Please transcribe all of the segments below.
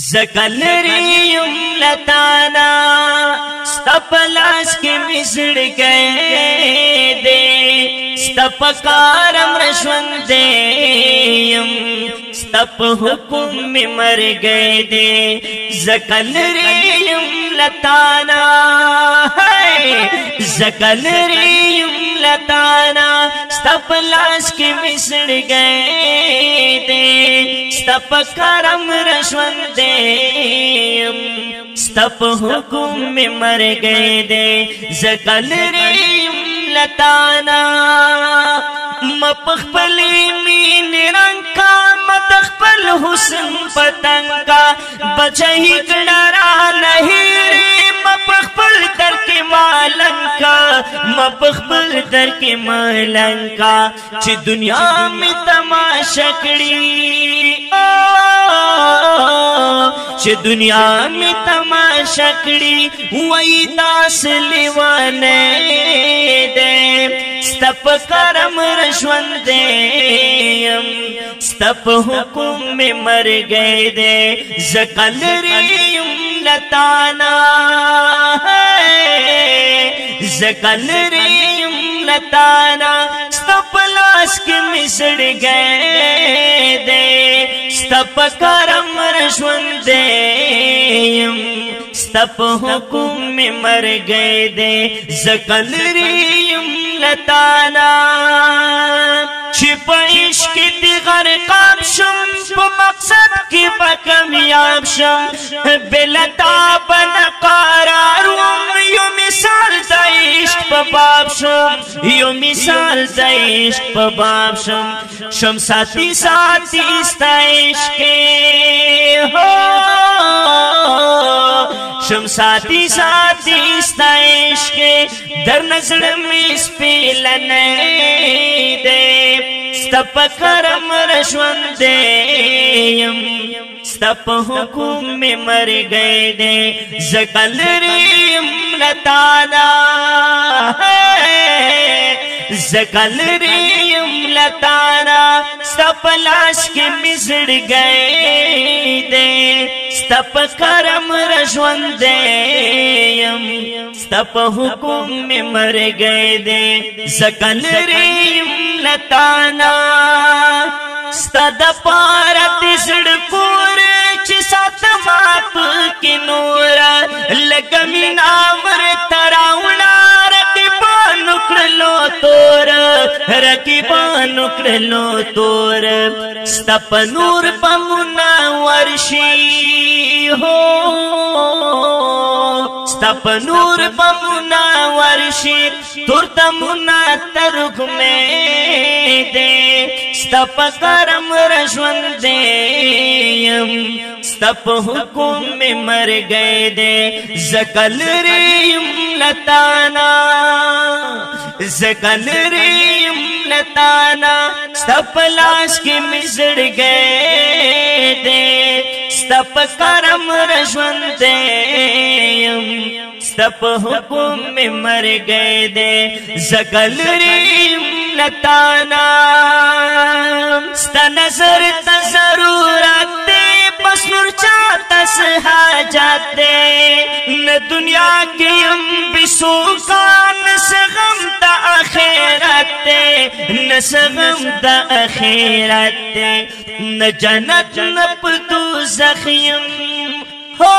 زکلری یم لتانا ستپلاس کی مزڑ گئے دے ستپکارم رشون دے یم ستپ حکم میں مر گئے دے زکلری یم لتانا ہے زکلری یم لتانا ستپ لاس کی مصر گئے دے ستپ کرم رشون دے ستپ حکم میں مر گئے دے زکل ریم لتانا مپخپلی مین رنگ کا مدخپل حسن پتنگ کا بچہی کڑا را نہیں مخبل در کې مالنکا مخبل در کې مالنکا چې دنیا می تماشا کړی چې دنیا می تماشا کړی وای داس لیوانه دې ستپ کرم رشوند دې ستپ حکم می مر گئے دې زکل ری لتانا زکل ریم لتانا ستپلاس کی مزڑ گئے دے ستپ کرم رشون دے ستپ حکم میں مر گئے دے زکل ریم لتانا شم چھو مقصد کی شم شم شم شم بلتا یو یو مثال مثال دا دا عشق عشق پا پا باب باب ساتی شمساتی ساتھیش کے ہو شمساتی ساد اس کے درس مش پیلے ستپ کرم رشوند دیم ستپ حکم میں مر گئے دے زکل ریم لتانا زکل ریم لتانا ستپ لاش کے مزڑ گئے دے ستپ کرم رشوند دیم ستپ حکم میں مر گئے دے زکل ریم لتانا ستد پارت زړ پور چې سات ماپ کې نور لګمین امر تراونا رقیبان کړلو تور رقیبان کړلو تور ستپ نور پمنا ورشي هو ستا په نور په مونا ورشي تور ته مونا ترګ مې دې ستا په کرم رژوند دې يم ستا په حکم مې مرګې دې زکل ریم لتانا زکل ریم لتانا ستا په لاس کې مزړ گئے دې ستپ کرم دے ستپ حکم میں مر گئے دے زگل ریم ن ستا نظر تا دے بس نور چاہتا سہا جاتے نہ دنیا کے ام بسوکان سغا اخرت تے نسغم دا اخرت تے نہ جنت نہ پتو زخیم ہو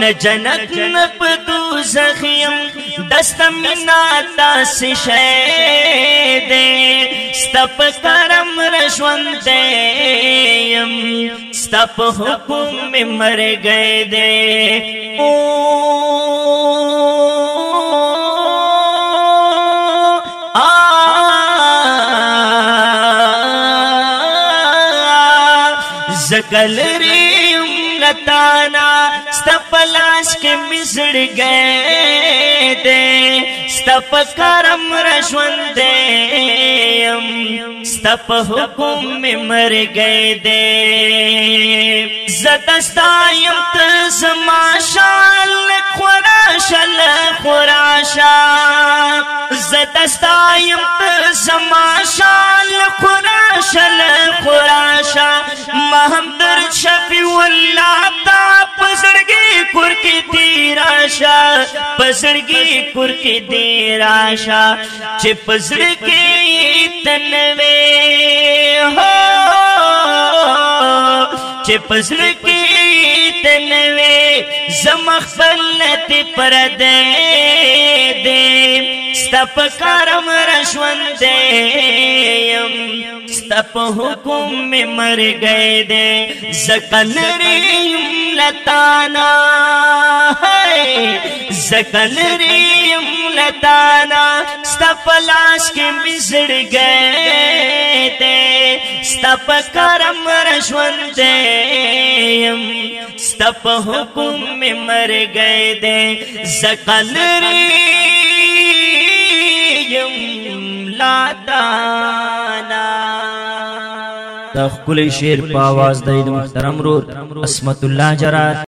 نہ جنت نہ پتو زخیم دست منا تاس شے دے ستپ کرم رشون دے ستپ حکم میں مر گئے دے او کلری لتانا ستپلاش کې مزړ گئے دے ستپ کرم رشوند دیم ستپ حکم میں مر گئے دے زدستایم تزما شال خوراشل خوراشا زدستایم زما شال قراشل قراشا ما هم در شفی والله تا پسړګي کور کې تیراشا پسړګي کور کې تیراشا چې پسړګي تنوي هو چې پسړګي تنوي زمخ بلته پردې ستپ کرم رشون دیم ستپ حکم میں مر گئے دے زکنریم لتانا زکنریم لتانا ستپ لاش کے بزڑ گئے دے ستپ کرم رشون دیم ستپ حکم میں مر گئے دے زکنریم دا خپل شعر په आवाज د محترم رور اسمت الله جرار